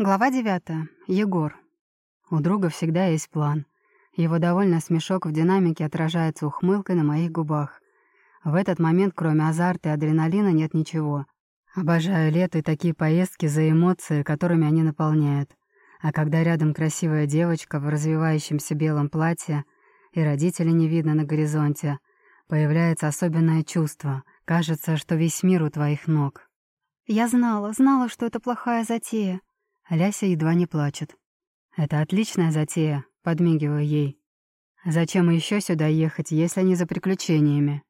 Глава девятая. Егор. У друга всегда есть план. Его довольно смешок в динамике отражается ухмылкой на моих губах. В этот момент, кроме азарта и адреналина, нет ничего. Обожаю лето и такие поездки за эмоции, которыми они наполняют. А когда рядом красивая девочка в развивающемся белом платье и родителей не видно на горизонте, появляется особенное чувство. Кажется, что весь мир у твоих ног. Я знала, знала, что это плохая затея. Ляся едва не плачет. «Это отличная затея», — подмигиваю ей. «Зачем еще сюда ехать, если не за приключениями?»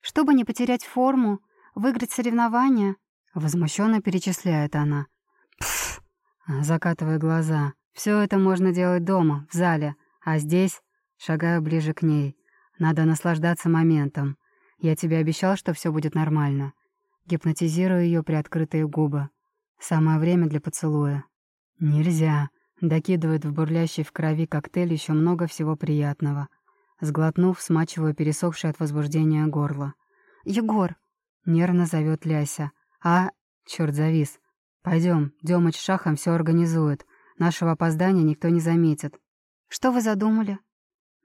«Чтобы не потерять форму, выиграть соревнования», — возмущенно перечисляет она. «Пф!» — закатывая глаза. Все это можно делать дома, в зале, а здесь...» — шагаю ближе к ней. «Надо наслаждаться моментом. Я тебе обещал, что все будет нормально». Гипнотизирую ее приоткрытые губы. Самое время для поцелуя. Нельзя. Докидывает в бурлящий в крови коктейль еще много всего приятного. Сглотнув, смачиваю пересохшее от возбуждения горло. «Егор!» — нервно зовет Ляся. «А...» — черт завис. Пойдем, Демыч шахом все организует. Нашего опоздания никто не заметит». «Что вы задумали?»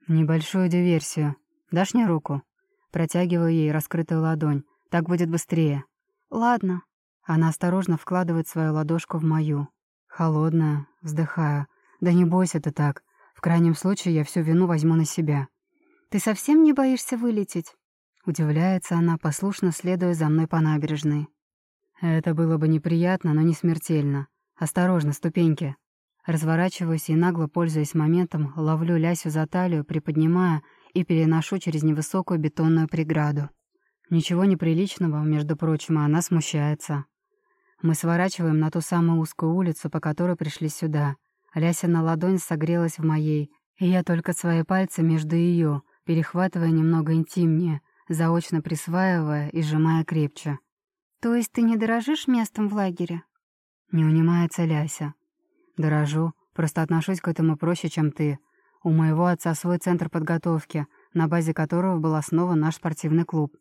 «Небольшую диверсию. Дашь мне руку?» Протягиваю ей раскрытую ладонь. Так будет быстрее. «Ладно», она осторожно вкладывает свою ладошку в мою. Холодная, вздыхаю. «Да не бойся ты так. В крайнем случае я всю вину возьму на себя». «Ты совсем не боишься вылететь?» Удивляется она, послушно следуя за мной по набережной. Это было бы неприятно, но не смертельно. Осторожно, ступеньки. Разворачиваюсь и, нагло пользуясь моментом, ловлю Лясю за талию, приподнимая и переношу через невысокую бетонную преграду. Ничего неприличного, между прочим, а она смущается. Мы сворачиваем на ту самую узкую улицу, по которой пришли сюда. Ляся на ладонь согрелась в моей, и я только свои пальцы между ее, перехватывая немного интимнее, заочно присваивая и сжимая крепче. «То есть ты не дорожишь местом в лагере?» Не унимается Ляся. «Дорожу, просто отношусь к этому проще, чем ты. У моего отца свой центр подготовки, на базе которого был основан наш спортивный клуб.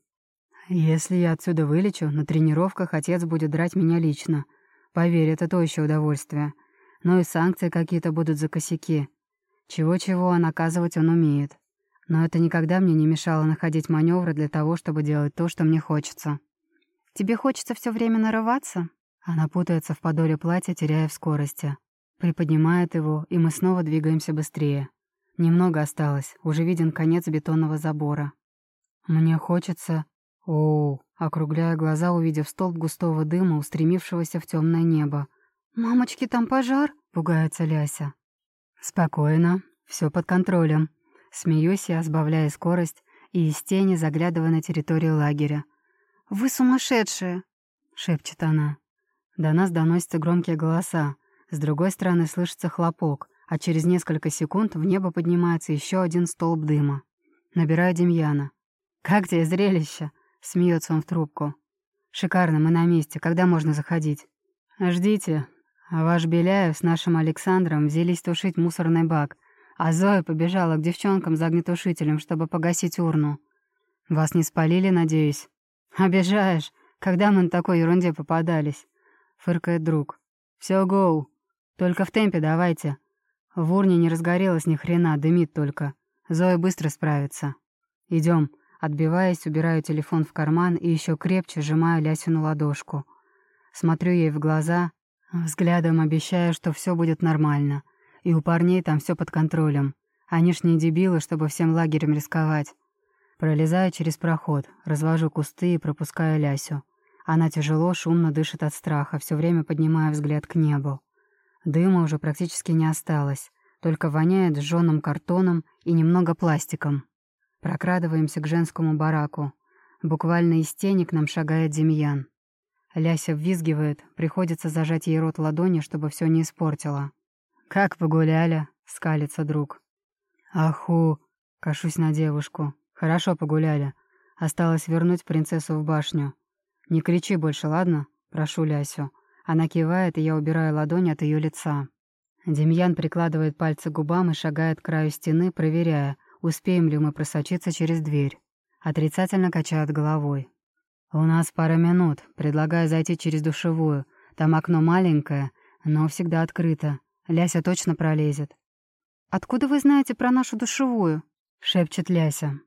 Если я отсюда вылечу, на тренировках отец будет драть меня лично. Поверь, это то еще удовольствие. Но и санкции какие-то будут за косяки. Чего-чего, а наказывать он умеет. Но это никогда мне не мешало находить маневры для того, чтобы делать то, что мне хочется. «Тебе хочется все время нарываться?» Она путается в подоле платья, теряя в скорости. Приподнимает его, и мы снова двигаемся быстрее. Немного осталось, уже виден конец бетонного забора. Мне хочется о, округляя глаза, увидев столб густого дыма, устремившегося в темное небо. «Мамочки, там пожар!» — пугается Ляся. «Спокойно, все под контролем». Смеюсь я, сбавляя скорость, и из тени заглядывая на территорию лагеря. «Вы сумасшедшие!» — шепчет она. До нас доносятся громкие голоса. С другой стороны слышится хлопок, а через несколько секунд в небо поднимается еще один столб дыма. Набираю Демьяна. «Как тебе зрелище?» Смеется он в трубку. «Шикарно, мы на месте. Когда можно заходить?» «Ждите. Ваш Беляев с нашим Александром взялись тушить мусорный бак, а Зоя побежала к девчонкам за огнетушителем, чтобы погасить урну. Вас не спалили, надеюсь?» «Обижаешь. Когда мы на такой ерунде попадались?» — фыркает друг. «Все, гоу. Только в темпе давайте. В урне не разгорелось ни хрена, дымит только. Зоя быстро справится. Идем. Отбиваясь, убираю телефон в карман и еще крепче сжимаю Лясину ладошку. Смотрю ей в глаза, взглядом обещаю, что все будет нормально. И у парней там все под контролем. Они ж не дебилы, чтобы всем лагерем рисковать. Пролезаю через проход, развожу кусты и пропускаю Лясю. Она тяжело, шумно дышит от страха, все время поднимая взгляд к небу. Дыма уже практически не осталось, только воняет сжёным картоном и немного пластиком. Прокрадываемся к женскому бараку. Буквально из тени к нам шагает Демьян. Ляся ввизгивает, приходится зажать ей рот ладони, чтобы все не испортила. «Как погуляли?» — скалится друг. «Аху!» — кашусь на девушку. «Хорошо погуляли. Осталось вернуть принцессу в башню. Не кричи больше, ладно?» — прошу Лясю. Она кивает, и я убираю ладонь от ее лица. Демьян прикладывает пальцы к губам и шагает к краю стены, проверяя, успеем ли мы просочиться через дверь. Отрицательно качает головой. «У нас пара минут. Предлагаю зайти через душевую. Там окно маленькое, но всегда открыто. Ляся точно пролезет. «Откуда вы знаете про нашу душевую?» — шепчет Ляся.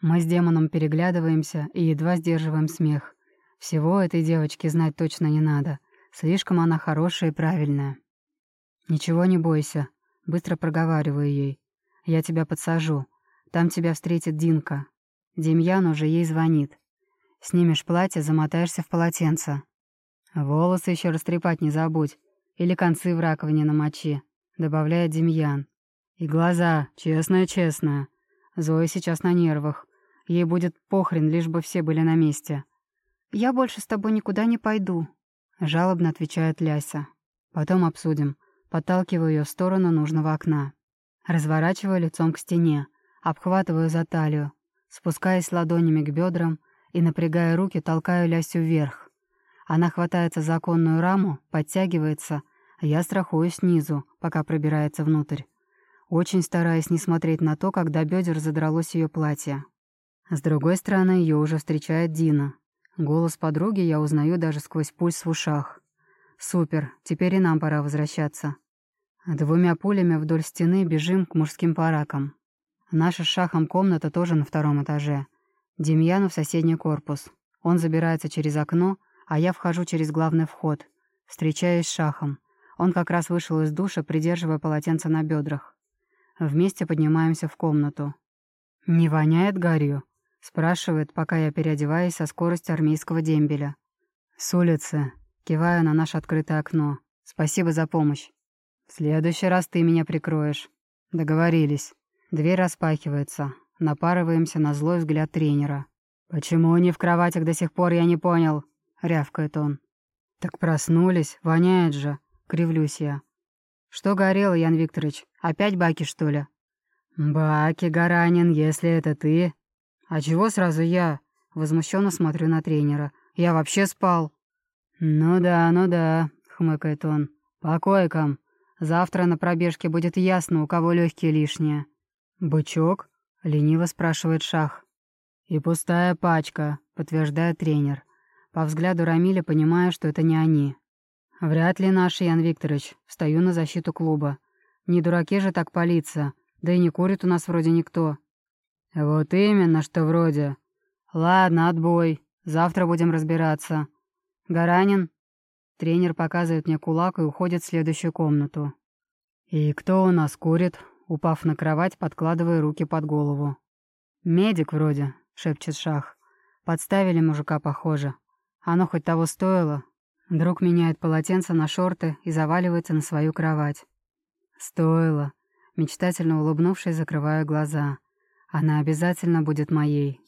Мы с демоном переглядываемся и едва сдерживаем смех. Всего этой девочке знать точно не надо. Слишком она хорошая и правильная. «Ничего не бойся», — быстро проговариваю ей. «Я тебя подсажу. Там тебя встретит Динка. Демьян уже ей звонит. Снимешь платье, замотаешься в полотенце. Волосы еще растрепать не забудь. Или концы в раковине намочи», — добавляет Демьян. «И глаза, честная-честная. Зоя сейчас на нервах. Ей будет похрен, лишь бы все были на месте». «Я больше с тобой никуда не пойду», — жалобно отвечает Ляся. «Потом обсудим». Подталкиваю ее в сторону нужного окна. Разворачиваю лицом к стене, обхватываю за талию, спускаясь ладонями к бедрам и, напрягая руки, толкаю Лясю вверх. Она хватается за оконную раму, подтягивается, а я страхую снизу, пока пробирается внутрь. Очень стараясь не смотреть на то, когда бедер задралось ее платье. С другой стороны, ее уже встречает Дина. Голос подруги я узнаю даже сквозь пульс в ушах. Супер, теперь и нам пора возвращаться. Двумя пулями вдоль стены бежим к мужским баракам. Наша с Шахом комната тоже на втором этаже. Демьяну в соседний корпус. Он забирается через окно, а я вхожу через главный вход. Встречаюсь с Шахом. Он как раз вышел из душа, придерживая полотенце на бедрах. Вместе поднимаемся в комнату. «Не воняет гарью?» — спрашивает, пока я переодеваюсь со скоростью армейского дембеля. «С улицы», — киваю на наше открытое окно. «Спасибо за помощь». «В следующий раз ты меня прикроешь». «Договорились». Дверь распахивается. Напарываемся на злой взгляд тренера. «Почему они в кроватях до сих пор, я не понял?» — рявкает он. «Так проснулись, воняет же», — кривлюсь я. «Что горело, Ян Викторович? Опять баки, что ли?» «Баки, Гаранин, если это ты...» «А чего сразу я?» Возмущенно смотрю на тренера. «Я вообще спал». «Ну да, ну да», — хмыкает он. «По койкам. Завтра на пробежке будет ясно, у кого легкие лишние». «Бычок?» — лениво спрашивает Шах. «И пустая пачка», — подтверждает тренер. По взгляду Рамиля понимаю, что это не они. «Вряд ли наши, Ян Викторович. Встаю на защиту клуба. Не дураки же так палиться. Да и не курит у нас вроде никто». «Вот именно, что вроде. Ладно, отбой. Завтра будем разбираться. Гаранин?» Тренер показывает мне кулак и уходит в следующую комнату. «И кто у нас курит?» Упав на кровать, подкладывая руки под голову. «Медик вроде», — шепчет Шах. «Подставили мужика, похоже. Оно хоть того стоило?» Друг меняет полотенце на шорты и заваливается на свою кровать. «Стоило», — мечтательно улыбнувшись, закрываю глаза. «Она обязательно будет моей».